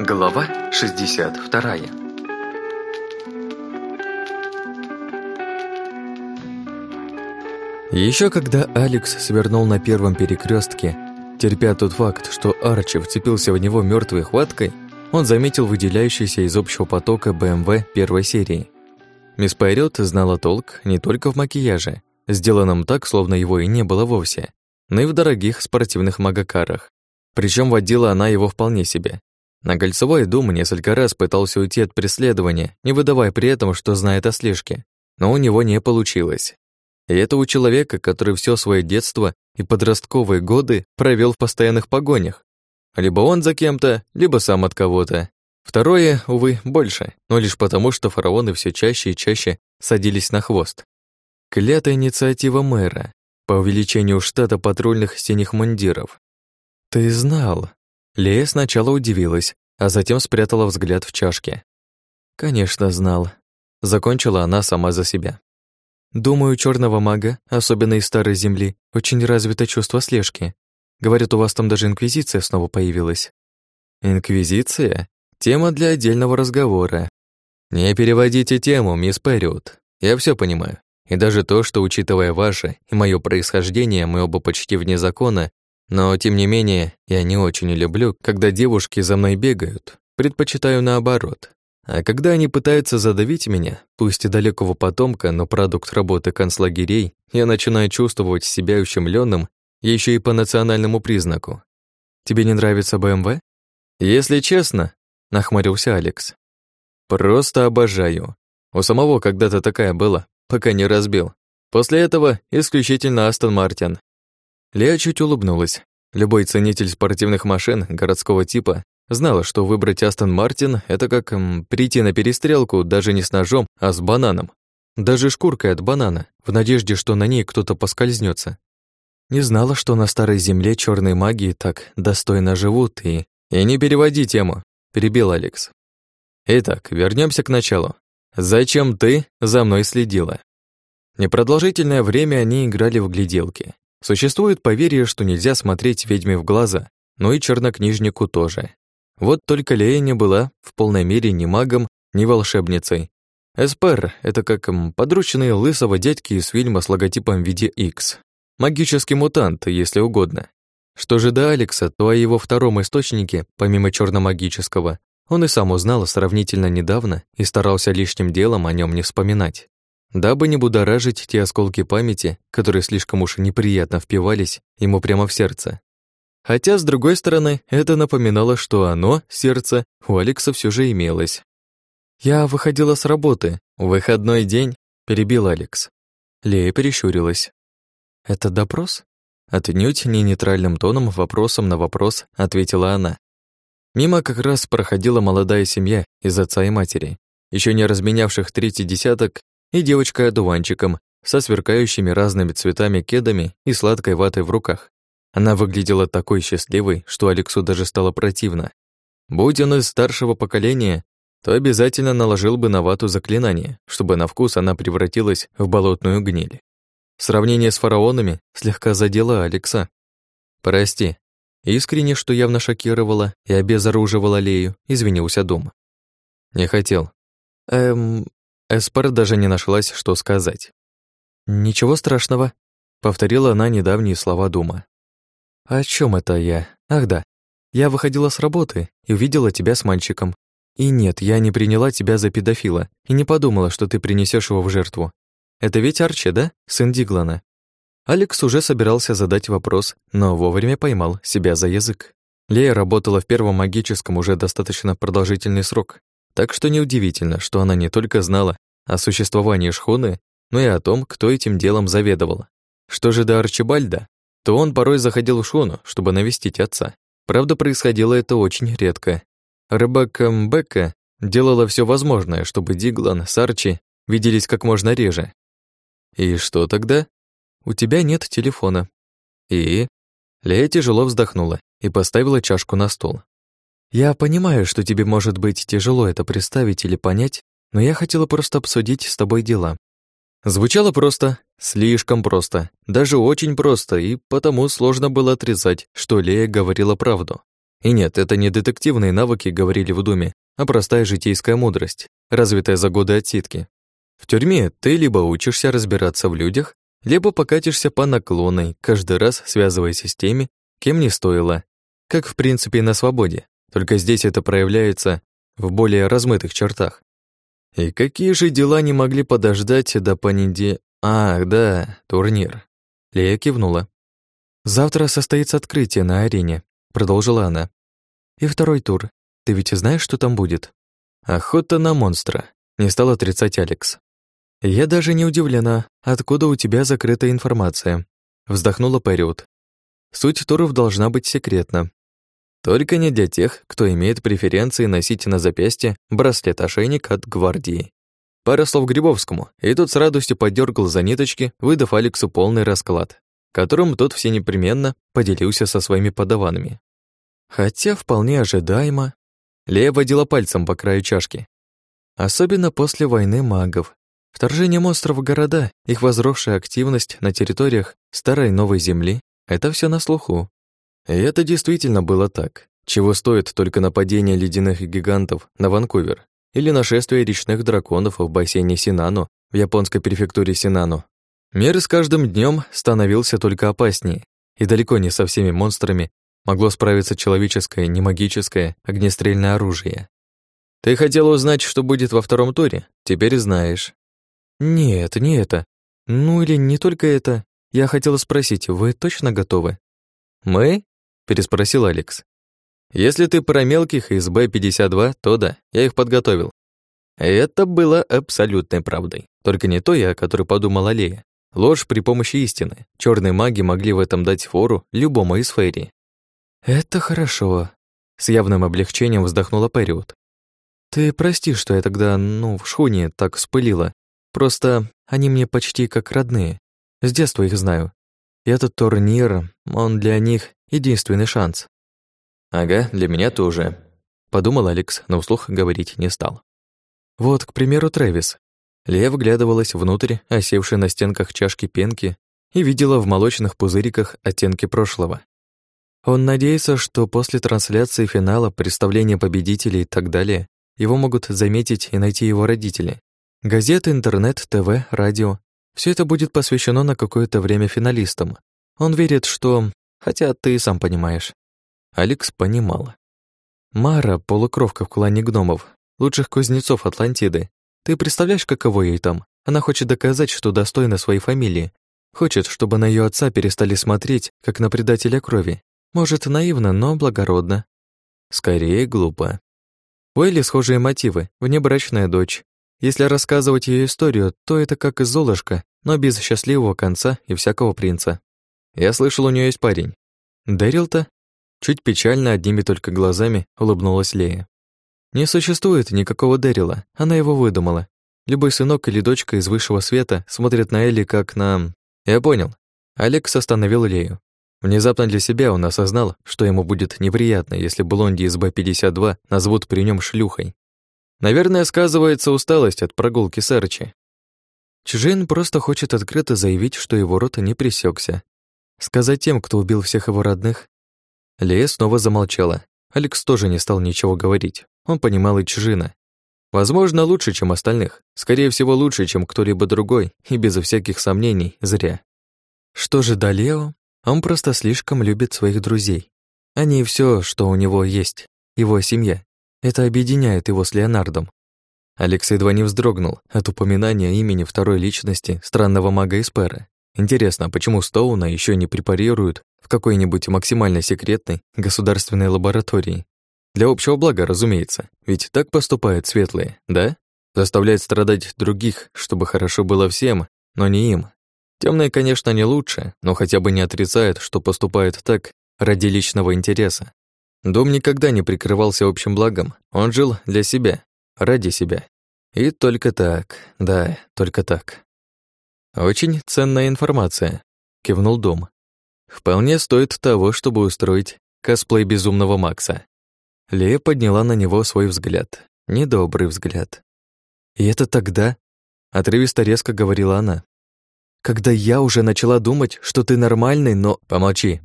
Глава 62 Еще когда Алекс свернул на первом перекрестке, терпя тот факт, что Арчи вцепился в него мертвой хваткой, он заметил выделяющийся из общего потока БМВ первой серии. Мисс Пайрет знала толк не только в макияже, сделанном так, словно его и не было вовсе, но и в дорогих спортивных магакарах. Причем водила она его вполне себе. На Кольцевой Дум несколько раз пытался уйти от преследования, не выдавая при этом, что знает о слежке, но у него не получилось. И это у человека, который все свое детство и подростковые годы провел в постоянных погонях. Либо он за кем-то, либо сам от кого-то. Второе, увы, больше, но лишь потому, что фараоны все чаще и чаще садились на хвост. Клятая инициатива мэра по увеличению штата патрульных синих мундиров. «Ты знал?» Лея сначала удивилась, а затем спрятала взгляд в чашке. «Конечно, знал». Закончила она сама за себя. «Думаю, черного мага, особенно из Старой Земли, очень развито чувство слежки. Говорят, у вас там даже Инквизиция снова появилась». «Инквизиция? Тема для отдельного разговора. Не переводите тему, мисс Перриот. Я все понимаю. И даже то, что, учитывая ваше и мое происхождение, мы оба почти вне закона, но, тем не менее, я не очень люблю, когда девушки за мной бегают. Предпочитаю наоборот. А когда они пытаются задавить меня, пусть и далекого потомка, но продукт работы концлагерей, я начинаю чувствовать себя ущемлённым еще и по национальному признаку. Тебе не нравится БМВ? Если честно, нахмурился Алекс. Просто обожаю. У самого когда-то такая была, пока не разбил. После этого исключительно Астон Мартин. Лея чуть улыбнулась. Любой ценитель спортивных машин городского типа знала, что выбрать Астон Мартин — это как м, прийти на перестрелку даже не с ножом, а с бананом. Даже шкуркой от банана, в надежде, что на ней кто-то поскользнется. Не знала, что на старой земле черные магии так достойно живут и... «И не переводи тему», — перебил Алекс. Итак, вернемся к началу. Зачем ты за мной следила? Непродолжительное время они играли в гляделки. Существует поверье, что нельзя смотреть ведьме в глаза, но и чернокнижнику тоже. Вот только Лея не была в полной мере ни магом, ни волшебницей. Эспер — это как подручные лысого дядьки из фильма с логотипом в виде X. Магический мутант, если угодно. Что же до Алекса, то о его втором источнике, помимо черномагического, он и сам узнал сравнительно недавно и старался лишним делом о нем не вспоминать, дабы не будоражить те осколки памяти, которые слишком уж неприятно впивались ему прямо в сердце. Хотя, с другой стороны, это напоминало, что оно, сердце, у Алекса все же имелось. «Я выходила с работы. Выходной день», — перебил Алекс. Лея перещурилась. «Это допрос?» Отнюдь не нейтральным тоном вопросом на вопрос ответила она. Мимо как раз проходила молодая семья из отца и матери, еще не разменявших третий десяток, и девочка-одуванчиком со сверкающими разными цветами кедами и сладкой ватой в руках. Она выглядела такой счастливой, что Алексу даже стало противно. Будь он из старшего поколения, то обязательно наложил бы на вату заклинание, чтобы на вкус она превратилась в болотную гниль. Сравнение с фараонами слегка задело Алекса. «Прости, Искренне, что явно шокировало и обезоруживало Лею, извинился Дум. Не хотел. Эм... Эспер даже не нашлась, что сказать. «Ничего страшного», — повторила она недавние слова Дума. «О чем это я? Ах да, я выходила с работы и увидела тебя с мальчиком. И нет, я не приняла тебя за педофила и не подумала, что ты принесешь его в жертву. Это ведь Арчи, да? Сын Диглана. Алекс уже собирался задать вопрос, но вовремя поймал себя за язык. Лея работала в первом магическом уже достаточно продолжительный срок, так что неудивительно, что она не только знала о существовании шхуны, но и о том, кто этим делом заведовал. Что же до Арчибальда, то он порой заходил в шхуну, чтобы навестить отца. Правда, происходило это очень редко. Рыбака Мбека делала все возможное, чтобы Диглан с Арчи виделись как можно реже. И что тогда? У тебя нет телефона». «И?» Лея тяжело вздохнула и поставила чашку на стол. «Я понимаю, что тебе может быть тяжело это представить или понять, но я хотела просто обсудить с тобой дела. Звучало просто, слишком просто, даже очень просто, и потому сложно было отрицать, что Лея говорила правду. И нет, это не детективные навыки говорили в Думе, а простая житейская мудрость, развитая за годы отсидки. В тюрьме ты либо учишься разбираться в людях, либо покатишься по наклонной, каждый раз связываясь с теми, кем не стоило, как в принципе и на свободе, только здесь это проявляется в более размытых чертах. И какие же дела не могли подождать до понеде... Ах, да, турнир. Лея кивнула. «Завтра состоится открытие на арене», — продолжила она. «И второй тур. Ты ведь знаешь, что там будет?» «Охота на монстра», — не стал отрицать Алекс. «Я даже не удивлена, откуда у тебя закрытая информация», — вздохнула Период. «Суть туров должна быть секретна. Только не для тех, кто имеет преференции носить на запястье браслет-ошейник от гвардии. Пара слов Грибовскому, и тот с радостью подергал за ниточки, выдав Алексу полный расклад, которым тот все непременно поделился со своими подаванами. Хотя вполне ожидаемо, Лея водила пальцем по краю чашки. Особенно после войны магов. Вторжение монстров в города, их возросшая активность на территориях старой новой земли — это все на слуху. И это действительно было так. Чего стоит только нападение ледяных гигантов на Ванкувер или нашествие речных драконов в бассейне Синано в японской префектуре Синано. Мир с каждым днем становился только опаснее, и далеко не со всеми монстрами могло справиться человеческое, не магическое, огнестрельное оружие. Ты хотела узнать, что будет во втором туре? Теперь знаешь. Нет, не это. Ну или не только это. Я хотела спросить, вы точно готовы? Мы? Переспросил Алекс. Если ты про мелких из Б-52, то да, я их подготовил. Это было абсолютной правдой. Только не то я, который подумал Аллея. Ложь при помощи истины. Черные маги могли в этом дать фору любому из фейри. «Это хорошо», — с явным облегчением вздохнула Период. «Ты прости, что я тогда, ну, в шхуне так спылила. Просто они мне почти как родные. С детства их знаю. И этот турнир, он для них единственный шанс. Ага, для меня тоже, подумал Алекс, но вслух говорить не стал. Вот, к примеру, Трэвис. Лея вглядывалась внутрь, осевшей на стенках чашки пенки, и видела в молочных пузыриках оттенки прошлого. Он надеется, что после трансляции финала, представления победителей и так далее, его могут заметить и найти его родители. Газеты, интернет, ТВ, радио все это будет посвящено на какое-то время финалистам. Он верит, что... Хотя ты сам понимаешь. Алекс понимала. Мара — полукровка в клане гномов, лучших кузнецов Атлантиды. Ты представляешь, каково ей там? Она хочет доказать, что достойна своей фамилии. Хочет, чтобы на ее отца перестали смотреть, как на предателя крови. Может, наивно, но благородно. Скорее, глупо. У Элли схожие мотивы, внебрачная дочь, если рассказывать ее историю, то это как Золушка, но без счастливого конца и всякого принца. Я слышал, у нее есть парень. Дэрил-то? Чуть печально, одними только глазами улыбнулась Лея. Не существует никакого Дэрила, она его выдумала. Любой сынок или дочка из высшего света смотрят на Элли как на... Я понял. Алекс остановил Лею. Внезапно для себя он осознал, что ему будет неприятно, если Блонди из Б-52 назовут при нем шлюхой. Наверное, сказывается усталость от прогулки с Арчи. Чужин просто хочет открыто заявить, что его рот не пресекся. Сказать тем, кто убил всех его родных. Лея снова замолчала. Алекс тоже не стал ничего говорить. Он понимал и Чужина. Возможно, лучше, чем остальных. Скорее всего, лучше, чем кто-либо другой, и безо всяких сомнений, зря. Что же до Лео? Он просто слишком любит своих друзей. Они все, что у него есть, его семья. Это объединяет его с Леонардом. Алекс едва не вздрогнул от упоминания имени второй личности странного мага Эспера. Интересно, почему Стоуна еще не препарируют в какой-нибудь максимально секретной государственной лаборатории? Для общего блага, разумеется, ведь так поступают светлые, да? Заставляют страдать других, чтобы хорошо было всем, но не им. Темные, конечно, не лучше, но хотя бы не отрицают, что поступают так ради личного интереса. Дом никогда не прикрывался общим благом, он жил для себя, ради себя. И только так, да, только так. Очень ценная информация, кивнул Дом. Вполне стоит того, чтобы устроить косплей безумного Макса. Лея подняла на него свой взгляд, недобрый взгляд. И это тогда? Отрывисто резко говорила она. «Когда я уже начала думать, что ты нормальный, но...» «Помолчи».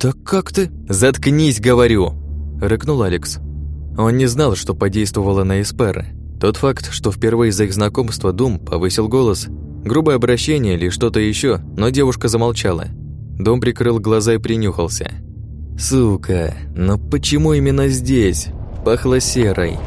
«Так как ты...» «Заткнись, говорю!» Рыкнул Алекс. Он не знал, что подействовало на Эспера. Тот факт, что впервые за их знакомство Дум повысил голос, грубое обращение или что-то еще, но девушка замолчала. Дом прикрыл глаза и принюхался. «Сука, но почему именно здесь?» Пахло серой.